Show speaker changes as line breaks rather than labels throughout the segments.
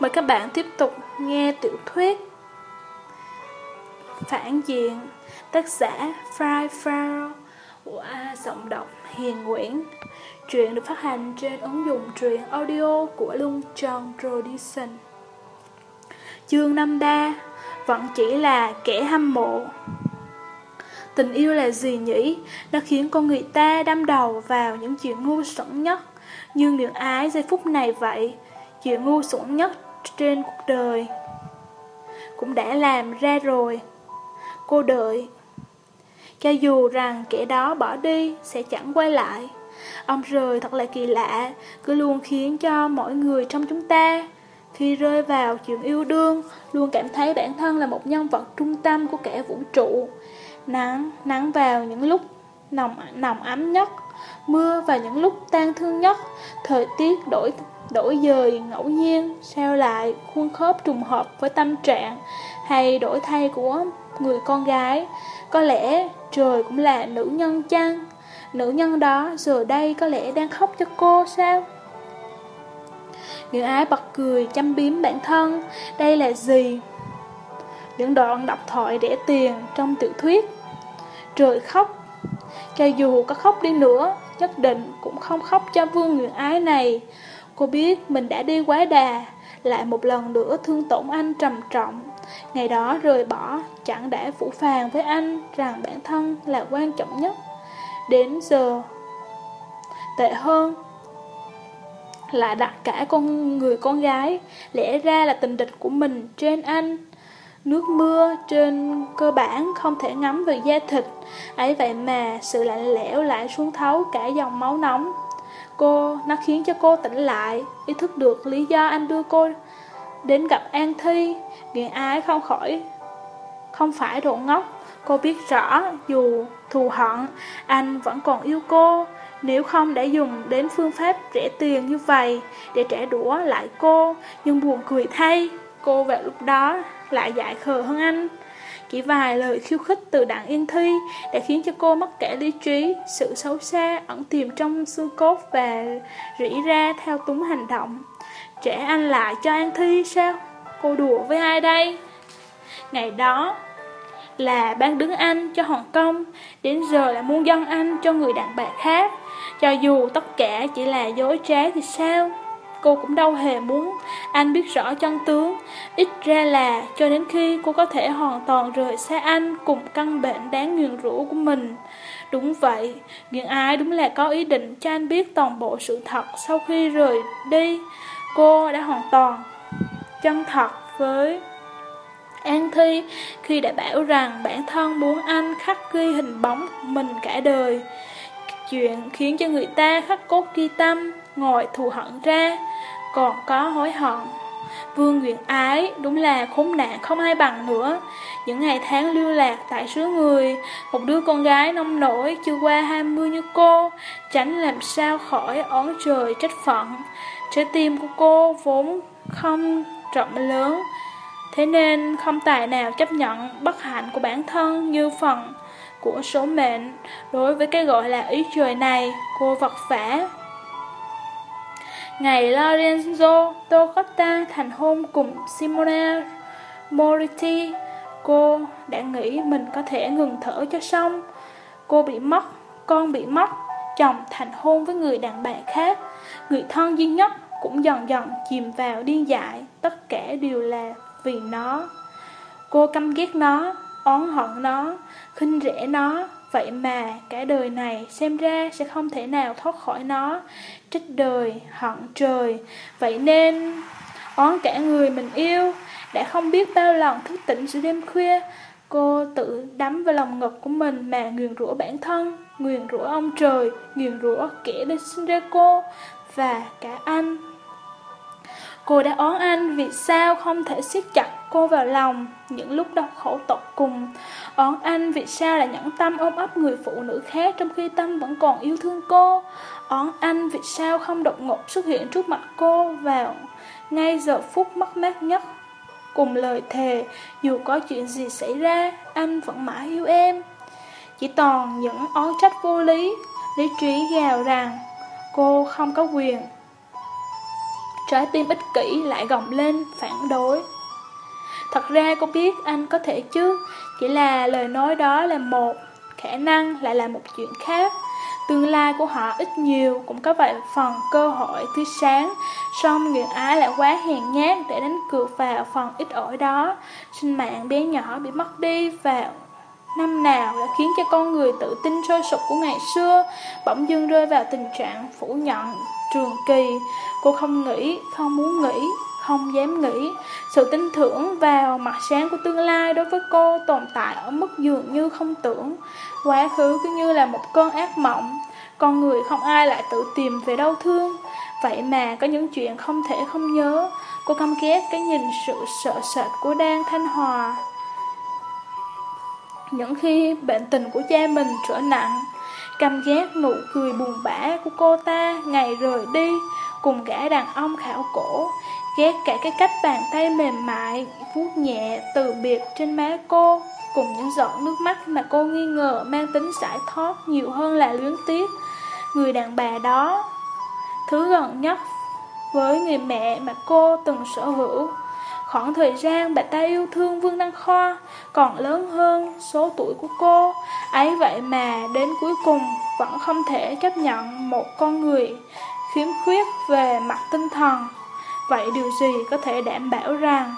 Mời các bạn tiếp tục nghe tiểu thuyết Phản diện Tác giả Fry Farrell A giọng đọc Hiền Nguyễn. Truyện được phát hành trên ứng dụng truyện audio của Lung Tròn Production. Chương 53 Vẫn chỉ là kẻ hâm mộ. Tình yêu là gì nhỉ? Nó khiến con người ta đâm đầu vào những chuyện ngu xuẩn nhất. Như nguyện ái giây phút này vậy? Chuyện ngu xuẩn nhất trên cuộc đời. Cũng đã làm ra rồi. Cô đợi. Cho dù rằng kẻ đó bỏ đi Sẽ chẳng quay lại. Ông rời thật là kỳ lạ Cứ luôn khiến cho mỗi người trong chúng ta Khi rơi vào chuyện yêu đương Luôn cảm thấy bản thân là một nhân vật trung tâm của cả vũ trụ. Nắng, nắng vào những lúc nồng, nồng ấm nhất Mưa vào những lúc tan thương nhất Thời tiết đổi đổi dời ngẫu nhiên, sao lại khuôn khớp trùng hợp với tâm trạng hay đổi thay của người con gái. Có lẽ trời cũng là nữ nhân chăng? Nữ nhân đó giờ đây có lẽ đang khóc cho cô sao? Người ái bật cười chăm biếm bản thân, Đây là gì? Những đoạn đọc thoại rẻ tiền trong tiểu thuyết Trời khóc, Cho dù có khóc đi nữa, Nhất định cũng không khóc cho vương người ái này Cô biết mình đã đi quá đà, Lại một lần nữa thương tổn anh trầm trọng. Ngày đó rời bỏ, Chẳng đã phủ phàng với anh Rằng bản thân là quan trọng nhất. Đến giờ, Tệ hơn Lại đặt cả con người con gái, Lẽ ra là tình địch của mình trên anh. Nước mưa trên cơ bản không thể ngắm vào da thịt, ấy vậy mà sự lạnh lẽo lại xuống thấu cả dòng máu nóng. Cô, nó khiến cho cô tỉnh lại, ý thức được lý do anh đưa cô đến gặp An Thi. Nghiện ái không khỏi, không phải độ ngốc. Cô biết rõ, dù thù hận, anh vẫn còn yêu cô. Nếu không đã dùng đến phương pháp rẻ tiền như vậy để trả đũa lại cô, nhưng buồn cười thay, cô vào lúc đó lại dại khờ hơn anh. Chỉ vài lời khiêu khích từ đặng yên thi đã khiến cho cô mất cả lý trí, sự xấu xa ẩn tiềm trong xương cốt và rỉ ra theo túng hành động. Trẻ anh lại cho An Thi sao? Cô đùa với ai đây? Ngày đó là ban đứng anh cho Hồng Kông, đến giờ là muôn dân anh cho người đàn bà khác. Cho dù tất cả chỉ là dối trá thì sao? Cô cũng đâu hề muốn anh biết rõ chân tướng. Ít ra là cho đến khi cô có thể hoàn toàn rời xa anh cùng căn bệnh đáng nguyền rủa của mình. Đúng vậy, những ai đúng là có ý định cho anh biết toàn bộ sự thật sau khi rời đi. Cô đã hoàn toàn chân thật với An Thi khi đã bảo rằng bản thân muốn anh khắc ghi hình bóng mình cả đời. Chuyện khiến cho người ta khắc cốt ghi tâm, ngồi thù hận ra còn có hối hận. Vương Nguyện Ái đúng là khốn nạn không ai bằng nữa. Những ngày tháng lưu lạc tại xứ người, một đứa con gái nông nổi chưa qua 20 như cô, tránh làm sao khỏi ón trời trách phận. Trái tim của cô vốn không rộng lớn, thế nên không tài nào chấp nhận bất hạnh của bản thân như phần của số mệnh. Đối với cái gọi là ý trời này, cô vật vả Ngày Lorenzo Tocotta thành hôn cùng Simona Moriti, cô đã nghĩ mình có thể ngừng thở cho xong. Cô bị mất, con bị mất, chồng thành hôn với người đàn bà khác. Người thân duy nhất cũng dần dần chìm vào điên dại, tất cả đều là vì nó. Cô căm ghét nó, oán hận nó, khinh rẻ nó, Vậy mà cả đời này xem ra sẽ không thể nào thoát khỏi nó. Trách đời, hận trời. Vậy nên oán cả người mình yêu Đã không biết bao lần thức tỉnh giữa đêm khuya Cô tự đắm vào lòng ngực của mình mà nguyền rủa bản thân Nguyền rủa ông trời, nguyền rủa kẻ đã sinh ra cô Và cả anh. Cô đã oán anh vì sao không thể siết chặt cô vào lòng những lúc đau khổ tột cùng. Oán anh vì sao lại nhẫn tâm ôm ấp người phụ nữ khác trong khi tâm vẫn còn yêu thương cô. Oán anh vì sao không đột ngột xuất hiện trước mặt cô vào ngay giờ phút mất mát nhất. Cùng lời thề, dù có chuyện gì xảy ra, anh vẫn mãi yêu em. Chỉ toàn những oán trách vô lý, lý trí gào rằng cô không có quyền Trái tim ích kỷ lại gồng lên, phản đối. Thật ra cô biết anh có thể chứ, Chỉ là lời nói đó là một, Khả năng lại là một chuyện khác. Tương lai của họ ít nhiều cũng có vài phần cơ hội tươi sáng, Song người Ái lại quá hèn nhát để đánh cược vào phần ít ỏi đó. Sinh mạng bé nhỏ bị mất đi vào năm nào đã khiến cho con người tự tin sôi sục của ngày xưa Bỗng dưng rơi vào tình trạng phủ nhận trường kỳ. Cô không nghĩ, không muốn nghĩ, không dám nghĩ. Sự tin tưởng vào mặt sáng của tương lai đối với cô tồn tại ở mức dường như không tưởng. Quá khứ cứ như là một cơn ác mộng. Con người không ai lại tự tìm về đau thương. Vậy mà có những chuyện không thể không nhớ. Cô căm ghét cái nhìn sự sợ sệt của Đan Thanh Hòa. Những khi bệnh tình của cha mình trở nặng Căm ghét nụ cười buồn bã của cô ta ngày rời đi, Cùng gã đàn ông khảo cổ, Ghét cả cái cách bàn tay mềm mại, vuốt nhẹ từ biệt trên má cô, Cùng những giọt nước mắt mà cô nghi ngờ mang tính giải thoát nhiều hơn là luyến tiếc. Người đàn bà đó, Thứ gần nhất với người mẹ mà cô từng sở hữu. Khoảng thời gian bà ta yêu thương Vương Đăng Khoa còn lớn hơn số tuổi của cô. Ấy vậy mà đến cuối cùng vẫn không thể chấp nhận một con người khiếm khuyết về mặt tinh thần. Vậy điều gì có thể đảm bảo rằng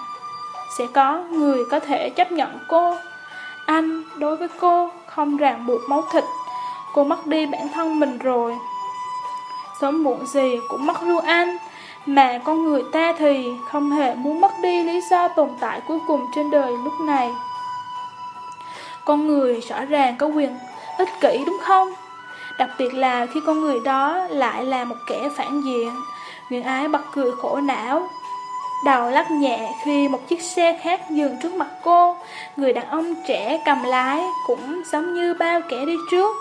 sẽ có người có thể chấp nhận cô? Anh, đối với cô, không ràng buộc máu thịt. Cô mất đi bản thân mình rồi. Sớm muộn gì cũng mất luôn anh. Mà con người ta thì không hề muốn mất đi lý do tồn tại cuối cùng trên đời lúc này. Con người rõ ràng có quyền ích kỷ đúng không? Đặc biệt là khi con người đó lại là một kẻ phản diện Nguyễn ái bật cười khổ não. Đầu lắc nhẹ khi một chiếc xe khác dừng trước mặt cô, Người đàn ông trẻ cầm lái cũng giống như bao kẻ đi trước.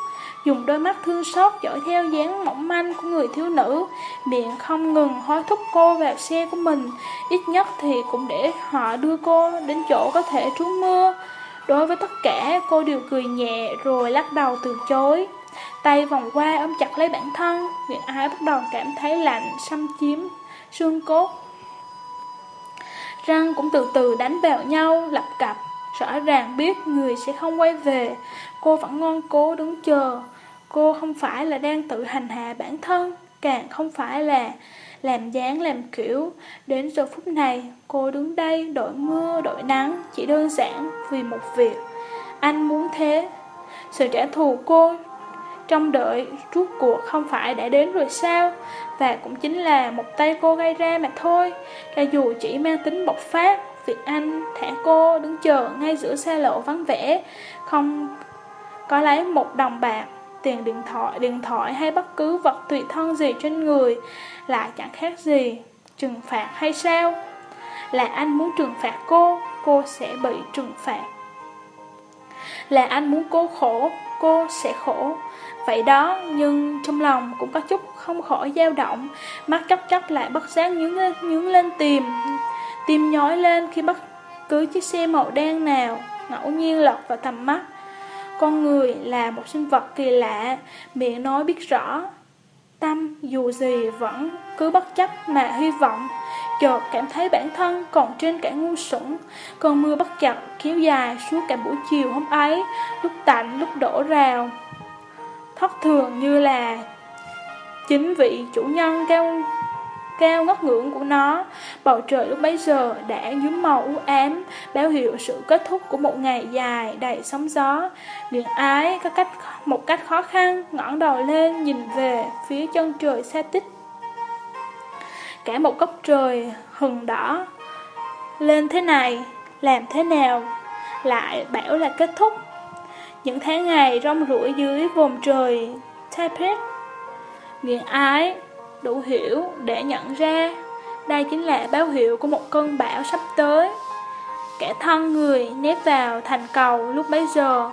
Dùng đôi mắt thương xót dõi theo dáng mỏng manh của người thiếu nữ. Miệng không ngừng hối thúc cô vào xe của mình. Ít nhất thì cũng để họ đưa cô đến chỗ có thể trú mưa. Đối với tất cả, cô đều cười nhẹ rồi lắc đầu từ chối. Tay vòng qua ôm chặt lấy bản thân Nguyệt Ái bắt đầu cảm thấy lạnh, xâm chiếm, xương cốt. Răng cũng từ từ đánh vào nhau, lập cặp Rõ ràng biết người sẽ không quay về. Cô vẫn ngon cố đứng chờ. Cô không phải là đang tự hành hạ bản thân, Càng không phải là làm dáng làm kiểu. Đến giờ phút này, cô đứng đây đội mưa đội nắng, Chỉ đơn giản vì một việc. Anh muốn thế. Sự trả thù cô trong đợi rút cuộc không phải đã đến rồi sao? Và cũng chính là một tay cô gây ra mà thôi. Cho dù chỉ mang tính bộc phát, Việc anh thả cô đứng chờ ngay giữa xe lộ vắng vẻ, Không có lấy một đồng bạc. Tiền điện thoại, điện thoại hay bất cứ vật tùy thân gì trên người Lại chẳng khác gì Trừng phạt hay sao? Là anh muốn trừng phạt cô Cô sẽ bị trừng phạt. Là anh muốn cô khổ Cô sẽ khổ. Vậy đó, nhưng trong lòng cũng có chút không khỏi dao động, mắt chốc chốc lại bất giác nhướng lên, nhướng lên tìm, tim nhói lên khi bất cứ chiếc xe màu đen nào ngẫu nhiên lọt vào tầm mắt. Con người là một sinh vật kỳ lạ, miệng nói biết rõ. Tâm dù gì vẫn cứ bất chấp mà hy vọng, chợt cảm thấy bản thân còn trên cả ngu sủng. Cơn mưa bất chợt kéo dài suốt cả buổi chiều hôm ấy, lúc tạnh lúc đổ rào thất thường như là chính vị chủ nhân cao cao ngất ngưỡng của nó. Bầu trời lúc bấy giờ đã nhuốm màu u ám, báo hiệu sự kết thúc của một ngày dài đầy sóng gió. Điện ái có cách một cách khó khăn, ngẩng đầu lên nhìn về phía chân trời xa tích. Cả một góc trời hừng đỏ lên thế này, làm thế nào lại bảo là kết thúc. Những tháng ngày rong ruổi dưới vùng trời Taipei Nghiền ái đủ hiểu để nhận ra. Đây chính là báo hiệu của một cơn bão sắp tới. Cả thân người nếp vào thành cầu lúc bấy giờ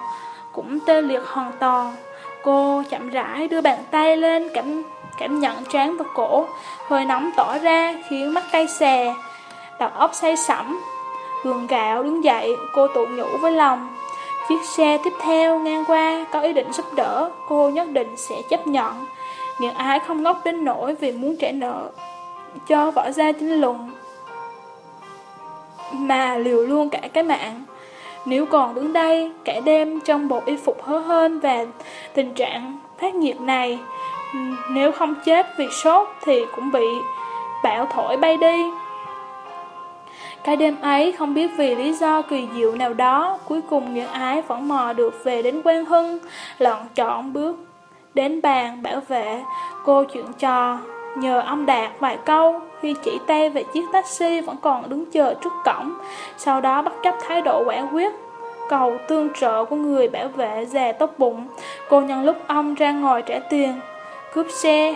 Cũng tê liệt hoàn toàn. Cô chậm rãi đưa bàn tay lên cảm cảm nhận trán và cổ. Hơi nóng tỏ ra khiến mắt cay xè Đầu óc say sẩm. Gường gạo đứng dậy Cô tự nhủ với lòng. Chiếc xe tiếp theo ngang qua có ý định giúp đỡ, cô nhất định sẽ chấp nhận. Những ai không ngốc đến nỗi vì muốn trả nợ. cho võ gia chính luận Mà liều luôn cả cái mạng Nếu còn đứng đây cả đêm trong bộ y phục hớ hên và tình trạng phát nhiệt này, Nếu không chết vì sốt thì cũng bị bão thổi bay đi cái đêm ấy không biết vì lý do kỳ diệu nào đó, Cuối cùng những ái vẫn mò được về đến quan hưng Lọn chọn bước Đến bàn bảo vệ. Cô chuyện trò, Nhờ ông Đạt vài câu, Khi chỉ tay về chiếc taxi vẫn còn đứng chờ trước cổng, Sau đó bắt chấp thái độ quả quyết, Cầu tương trợ của người bảo vệ già tóc bụng. Cô nhân lúc ông ra ngồi trả tiền, Cướp xe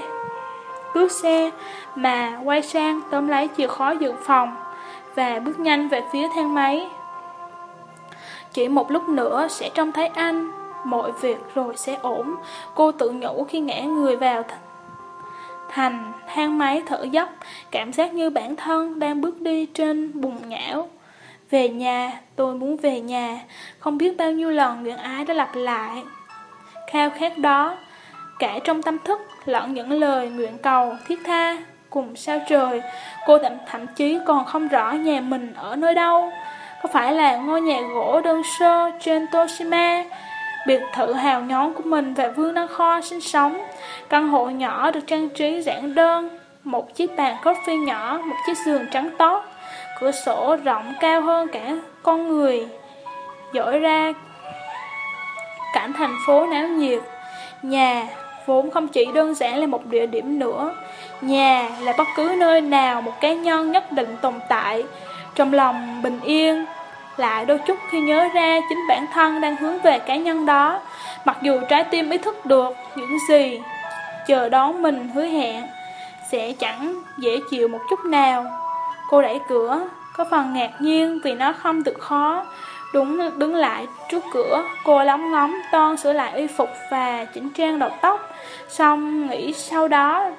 Cướp xe Mà quay sang tóm lấy chìa khóa dự phòng Và bước nhanh về phía thang máy. Chỉ một lúc nữa sẽ trông thấy anh mọi việc rồi sẽ ổn. Cô tự nhủ khi ngã người vào thành thang máy thở dốc, cảm giác như bản thân đang bước đi trên bùn nhão. Về nhà, tôi muốn về nhà, không biết bao nhiêu lần nguyện ái đã lặp lại. Khao khát đó, cả trong tâm thức lẫn những lời nguyện cầu thiết tha cùng sao trời, cô thậm, thậm chí còn không rõ nhà mình ở nơi đâu. Có phải là ngôi nhà gỗ đơn sơ trên Toshima biệt thự hào nhón của mình và Vương Đăng Kho sinh sống. Căn hộ nhỏ được trang trí giản đơn, một chiếc bàn coffee nhỏ, một chiếc giường trắng tốt, cửa sổ rộng cao hơn cả con người, dỗi ra cảnh thành phố náo nhiệt. Nhà vốn không chỉ đơn giản là một địa điểm nữa, nhà là bất cứ nơi nào một cá nhân nhất định tồn tại, trong lòng bình yên, lại đôi chút khi nhớ ra chính bản thân đang hướng về cá nhân đó, mặc dù trái tim ý thức được những gì chờ đón mình hứa hẹn sẽ chẳng dễ chịu một chút nào. Cô đẩy cửa, có phần ngạc nhiên vì nó không tự khó. Đúng đứng lại trước cửa, cô lóng ngóng toan sửa lại y phục và chỉnh trang đầu tóc, xong nghĩ sau đó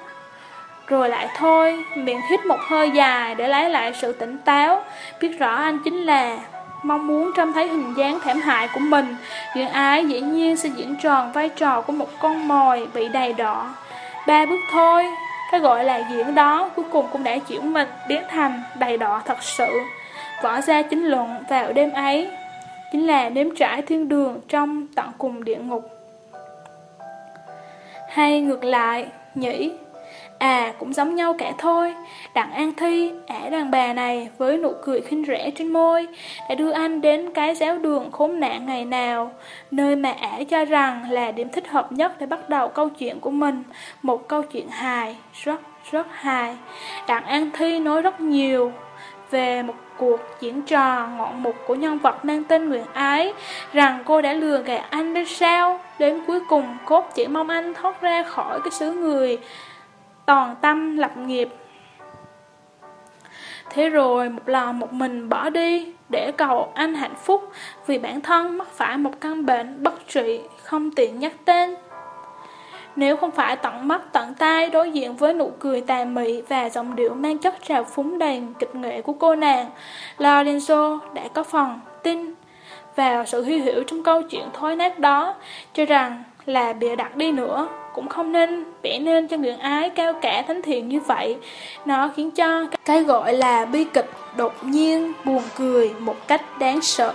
rồi lại thôi, miệng hít một hơi dài để lấy lại sự tỉnh táo, biết rõ anh chính là Mong muốn trông thấy hình dáng thảm hại của mình. Duyên ái dĩ nhiên sẽ diễn tròn vai trò của một con mồi bị đầy đỏ. Ba bước thôi Cái gọi là diễn đó cuối cùng cũng đã chuyển mình biến thành đầy đỏ thật sự. Võ ra chính luận vào đêm ấy Chính là nếm trải thiên đường trong tận cùng địa ngục. Hay ngược lại, nhỉ? À cũng giống nhau cả thôi. Đặng An Thi, ả đàn bà này với nụ cười khinh rẻ trên môi Đã đưa anh đến cái giáo đường khốn nạn ngày nào Nơi mà ả cho rằng là điểm thích hợp nhất để bắt đầu câu chuyện của mình. Một câu chuyện hài, rất rất hài. Đặng An Thi nói rất nhiều về một cuộc diễn trò ngọn mục của nhân vật mang tên Nguyễn Ái rằng cô đã lừa gạt anh đến sao? Đến cuối cùng cốt chỉ mong anh thoát ra khỏi cái xứ người toàn tâm lập nghiệp. Thế rồi một lần một mình bỏ đi để cầu anh hạnh phúc vì bản thân mắc phải một căn bệnh bất trị không tiện nhắc tên. Nếu không phải tận mắt tận tay đối diện với nụ cười tà mị và giọng điệu mang chất trào phúng đầy kịch nghệ của cô nàng, Lorenzo đã có phần tin vào sự hy hữu trong câu chuyện thối nát đó, cho rằng là bịa đặt đi nữa cũng không nên vẽ nên cho người ái cao cả thánh thiện như vậy. Nó khiến cho cái gọi là bi kịch đột nhiên buồn cười một cách đáng sợ.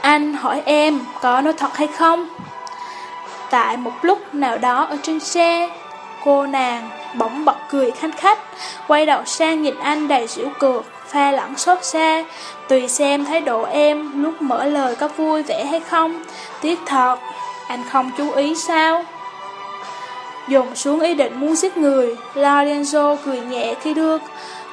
Anh hỏi em có nói thật hay không? Tại một lúc nào đó ở trên xe cô nàng bỗng bật cười khanh khách quay đầu sang nhìn anh đầy giễu cợt pha lẫn xót xa, tùy xem thái độ em lúc mở lời có vui vẻ hay không. Tiếc thật, anh không chú ý sao? Dùng xuống ý định muốn giết người, Lorenzo cười nhẹ khi đưa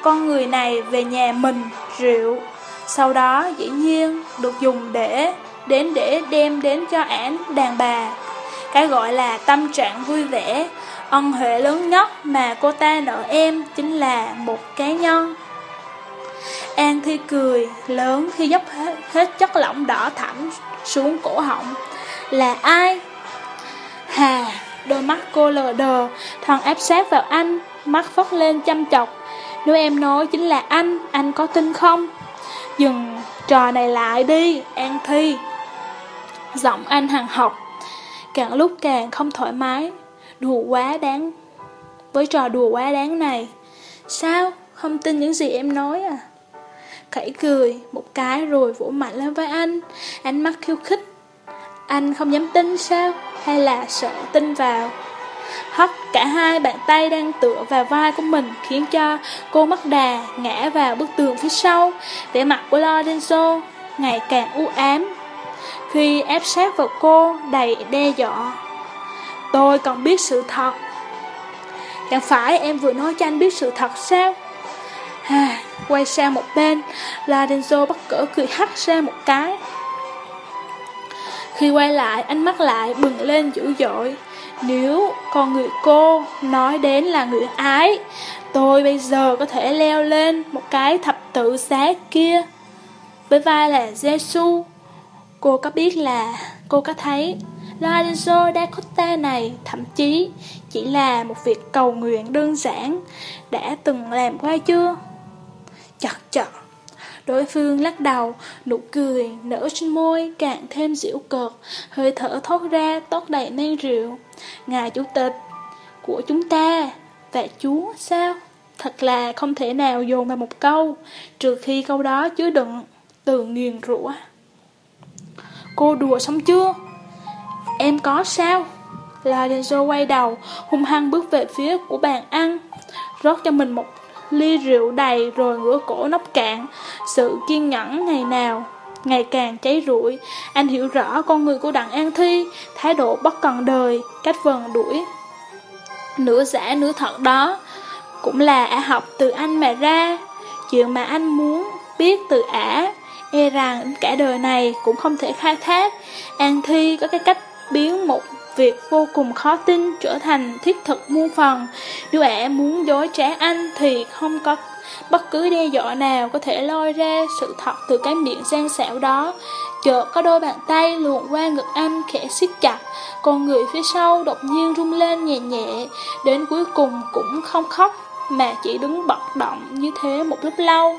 con người này về nhà mình, rượu. Sau đó dĩ nhiên được dùng để đến để đem đến cho ảnh đàn bà. Cái gọi là tâm trạng vui vẻ, ân huệ lớn nhất mà cô ta nợ em chính là một cá nhân. An Thi cười lớn khi dốc hết, hết chất lỏng đỏ thẳm xuống cổ họng. Là ai? Hà, đôi mắt cô lờ đờ, thần áp sát vào anh, mắt phất lên chăm chọc. Nếu em nói chính là anh, anh có tin không? Dừng trò này lại đi, An Thi. Giọng anh hằng học, càng lúc càng không thoải mái đùa quá đáng, Với trò đùa quá đáng này Sao? Không tin những gì em nói à? Khẩy cười một cái rồi vỗ mạnh lên vai anh Ánh mắt khiêu khích Anh không dám tin sao? Hay là sợ tin vào? Hất cả hai bàn tay đang tựa vào vai của mình khiến cho cô mất đà ngã vào bức tường phía sau. Vẻ mặt của Lorenzo ngày càng u ám. Khi ép sát vào cô đầy đe dọa. Tôi còn biết sự thật. Chẳng phải em vừa nói cho anh biết sự thật sao? À, quay sang một bên, Lorenzo bắt cỡ cười hắt ra một cái. Khi quay lại, ánh mắt lại bừng lên dữ dội. Nếu con người cô nói đến là người ái, tôi bây giờ có thể leo lên một cái thập tự giá kia. Với vai là Giêsu, cô có biết là cô có thấy Lorenzo da Costa này thậm chí chỉ là một việc cầu nguyện đơn giản đã từng làm qua chưa? Chật chật. Đối phương lắc đầu, nụ cười nở trên môi càng thêm dịu cợt, hơi thở thoát ra tốt đầy men rượu. Ngài chủ tịch của chúng ta và chúa sao? Thật là không thể nào dồn vào một câu, trừ khi câu đó chứa đựng từ nghiền rủa. Cô đùa xong chưa? Em có sao? Lorenzo quay đầu, hung hăng bước về phía của bàn ăn, rót cho mình một ly rượu đầy rồi ngửa cổ nóc cạn. Sự kiên nhẫn ngày nào ngày càng cháy rụi. Anh hiểu rõ con người của Đặng An Thi, thái độ bất cần đời, cách vần đuổi. Nửa giả nửa thật đó, cũng là ả học từ anh mà ra. Chuyện mà anh muốn biết từ ả, e rằng cả đời này cũng không thể khai thác. An Thi có cái cách biến một việc vô cùng khó tin trở thành thiết thực muôn phần. Nếu ẻ muốn dối trá anh thì không có bất cứ đe dọa nào có thể lôi ra sự thật từ cái miệng gian xảo đó. Chợt có đôi bàn tay luồn qua ngực anh khẽ siết chặt, con người phía sau đột nhiên rung lên nhẹ nhẹ, đến cuối cùng cũng không khóc mà chỉ đứng bật động như thế một lúc lâu.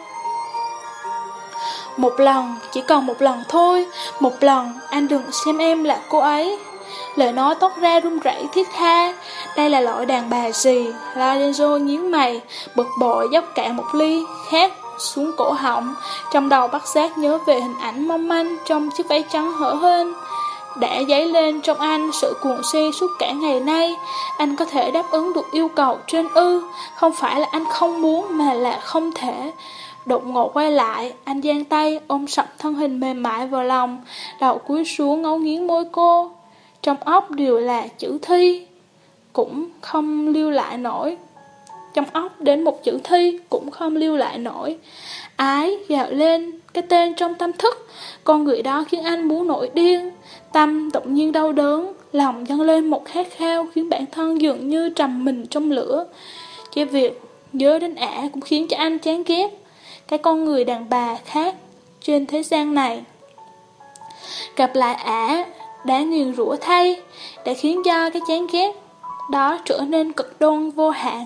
Một lần, chỉ còn một lần thôi, một lần anh đừng xem em là cô ấy. Lời nói tốt ra run rẩy thiết tha Đây là loại đàn bà gì Lorenzo nhíu mày Bực bội dốc cạn một ly Khát xuống cổ họng Trong đầu bắt giác nhớ về hình ảnh mong manh Trong chiếc váy trắng hở hơn đã dấy lên trong anh sự cuồng si suốt cả ngày nay. Anh có thể đáp ứng được yêu cầu trên ư, không phải là anh không muốn mà là không thể. Đột ngột quay lại, anh giang tay ôm sập thân hình mềm mại vào lòng, đầu cúi xuống ngấu nghiến môi cô. Trong óc đều là chữ thi Cũng không lưu lại nổi. Trong óc đến một chữ thi Cũng không lưu lại nổi. Ái gạo lên Cái tên trong tâm thức Con người đó khiến anh muốn nổi điên. Tâm tự nhiên đau đớn Lòng dâng lên một khát khao Khiến bản thân dường như trầm mình trong lửa. Cái việc nhớ đến ả Cũng khiến cho anh chán ghét. Cái con người đàn bà khác Trên thế gian này Gặp lại ả đã nghiền rủa thay, đã khiến cho cái chán ghét đó trở nên cực đoan vô hạn.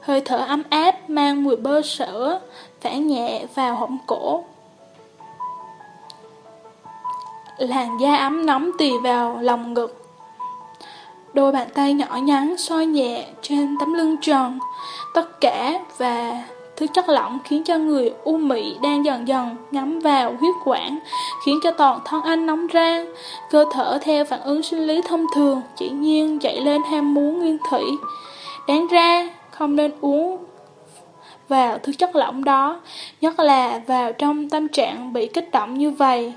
Hơi thở ấm áp mang mùi bơ sữa phản nhẹ vào họng cổ. Làn da ấm nóng tùy vào lòng ngực. Đôi bàn tay nhỏ nhắn xoay nhẹ trên tấm lưng tròn, tất cả và Thứ chất lỏng khiến cho người u mị đang dần dần ngắm vào huyết quản, khiến cho toàn thân anh nóng rang. Cơ thể theo phản ứng sinh lý thông thường, chỉ nhiên dậy lên ham muốn nguyên thủy. Đáng ra, không nên uống vào thứ chất lỏng đó, nhất là vào trong tâm trạng bị kích động như vậy.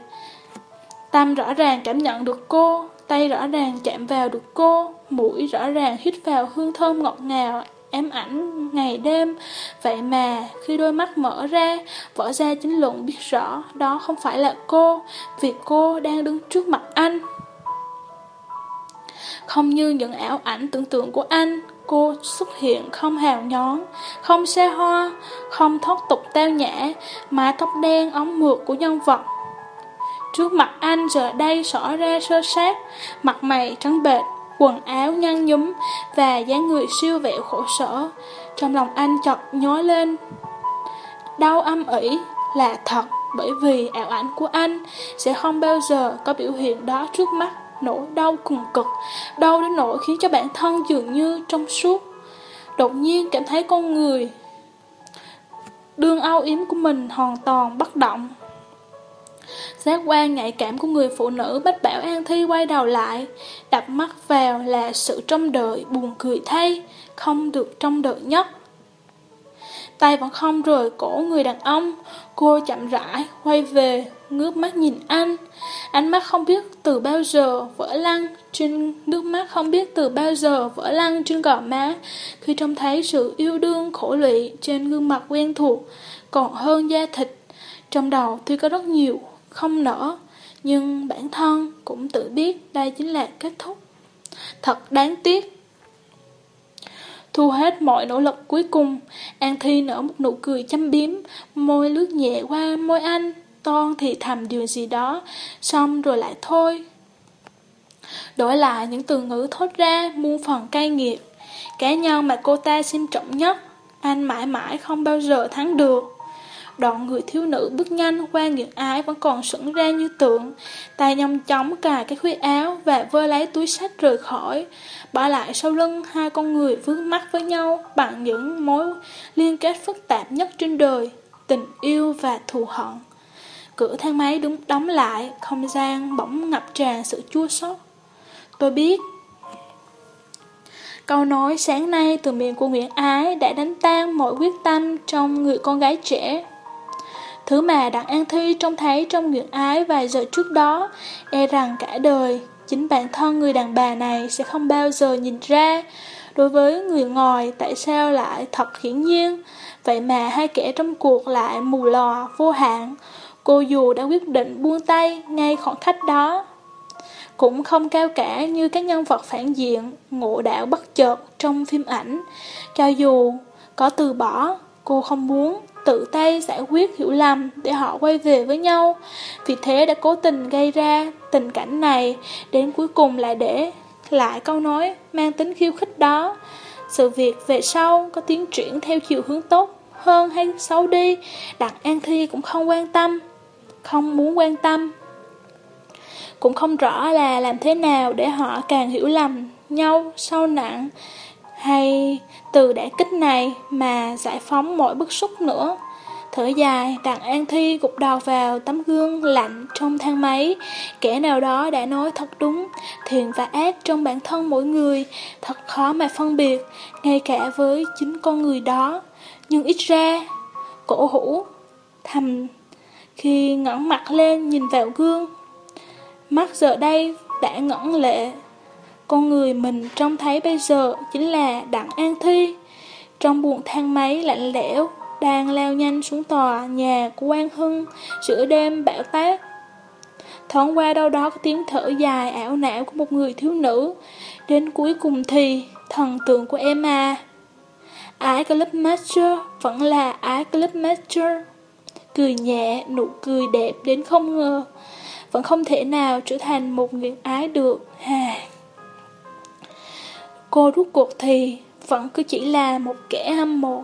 Tâm rõ ràng cảm nhận được cô, tay rõ ràng chạm vào được cô, mũi rõ ràng hít vào hương thơm ngọt ngào, ám ảnh ngày đêm. Vậy mà khi đôi mắt mở ra, võ ra chính luận biết rõ đó không phải là cô, vì cô đang đứng trước mặt anh. Không như những ảo ảnh tưởng tượng của anh, cô xuất hiện không hào nhón, không xe hoa, không thoát tục tao nhã, mái tóc đen ống mượt của nhân vật. Trước mặt anh giờ đây xỏ ra sơ sát, mặt mày trắng bệch, quần áo nhăn nhúm và dáng người siêu vẹo khổ sở. Trong lòng anh chợt nhói lên. Đau âm ỉ là thật bởi vì ảo ảnh của anh sẽ không bao giờ có biểu hiện đó trước mắt nỗi đau cùng cực, đau đến nỗi khiến cho bản thân dường như trong suốt. Đột nhiên cảm thấy con người đương âu yếm của mình hoàn toàn bất động. Giác quan nhạy cảm của người phụ nữ bách bảo An Thi quay đầu lại, đập mắt vào là sự trông đợi buồn cười thay, không được trông đợi nhất. Tay vẫn không rời cổ người đàn ông, cô chậm rãi quay về, ngước mắt nhìn anh. Ánh mắt không biết từ bao giờ vỡ lăn trên nước mắt không biết từ bao giờ vỡ lăn trên gò má khi trông thấy sự yêu đương khổ lụy trên gương mặt quen thuộc còn hơn da thịt. Trong đầu tuy có rất nhiều không nở, nhưng bản thân cũng tự biết đây chính là kết thúc. Thật đáng tiếc. Thu hết mọi nỗ lực cuối cùng, An Thi nở một nụ cười chăm biếm, môi lướt nhẹ qua môi anh, toan thì thầm điều gì đó, xong rồi lại thôi. Đổi lại những từ ngữ thốt ra muôn phần cay nghiệt. Cá nhân mà cô ta xem trọng nhất, anh mãi mãi không bao giờ thắng được. Đoạn người thiếu nữ bước nhanh qua những ái vẫn còn sững ra như tượng, tay nhanh chóng cài cái khuy áo và vơ lấy túi sách rời khỏi, bỏ lại sau lưng hai con người vướng mắt với nhau bằng những mối liên kết phức tạp nhất trên đời, tình yêu và thù hận. Cửa thang máy đúng đóng lại, không gian bỗng ngập tràn sự chua xót. Tôi biết. Câu nói sáng nay từ miệng của Nguyễn Ái đã đánh tan mọi quyết tâm trong người con gái trẻ. Thứ mà Đặng An Thi trông thấy trong ngưỡng Ái vài giờ trước đó, e rằng cả đời, chính bản thân người đàn bà này sẽ không bao giờ nhìn ra. Đối với người ngoài, tại sao lại thật hiển nhiên, vậy mà hai kẻ trong cuộc lại mù lò, vô hạn. Cô dù đã quyết định buông tay ngay khoảng khách đó. Cũng không cao cả như các nhân vật phản diện, ngộ đạo bất chợt trong phim ảnh. Cho dù có từ bỏ, cô không muốn tự tay giải quyết hiểu lầm để họ quay về với nhau. Vì thế đã cố tình gây ra tình cảnh này, đến cuối cùng lại để lại câu nói mang tính khiêu khích đó. Sự việc về sau có tiến triển theo chiều hướng tốt hơn hay xấu đi, Đặng An Thi cũng không quan tâm, không muốn quan tâm. Cũng không rõ là làm thế nào để họ càng hiểu lầm nhau sâu nặng hay từ đả kích này mà giải phóng mọi bức xúc nữa. Thở dài, đặng An Thi gục đầu vào tấm gương lạnh trong thang máy. Kẻ nào đó đã nói thật đúng, thiện và ác trong bản thân mỗi người, thật khó mà phân biệt, ngay cả với chính con người đó. Nhưng ít ra, cổ hủ, thầm khi ngẩng mặt lên nhìn vào gương. Mắt giờ đây đã ngẩn lệ, con người mình trông thấy bây giờ chính là Đặng An Thi. Trong buồng thang máy lạnh lẽo, đang leo nhanh xuống tòa nhà của Quang Hưng giữa đêm bão táp. Thoáng qua đâu đó có tiếng thở dài ảo não của một người thiếu nữ. Đến cuối cùng thì thần tượng của em à Ái Club Master vẫn là Ái Club Master. Cười nhẹ, nụ cười đẹp đến không ngờ. Vẫn không thể nào trở thành một người ái được. Hà. Cô rút cuộc thì vẫn cứ chỉ là một kẻ hâm mộ.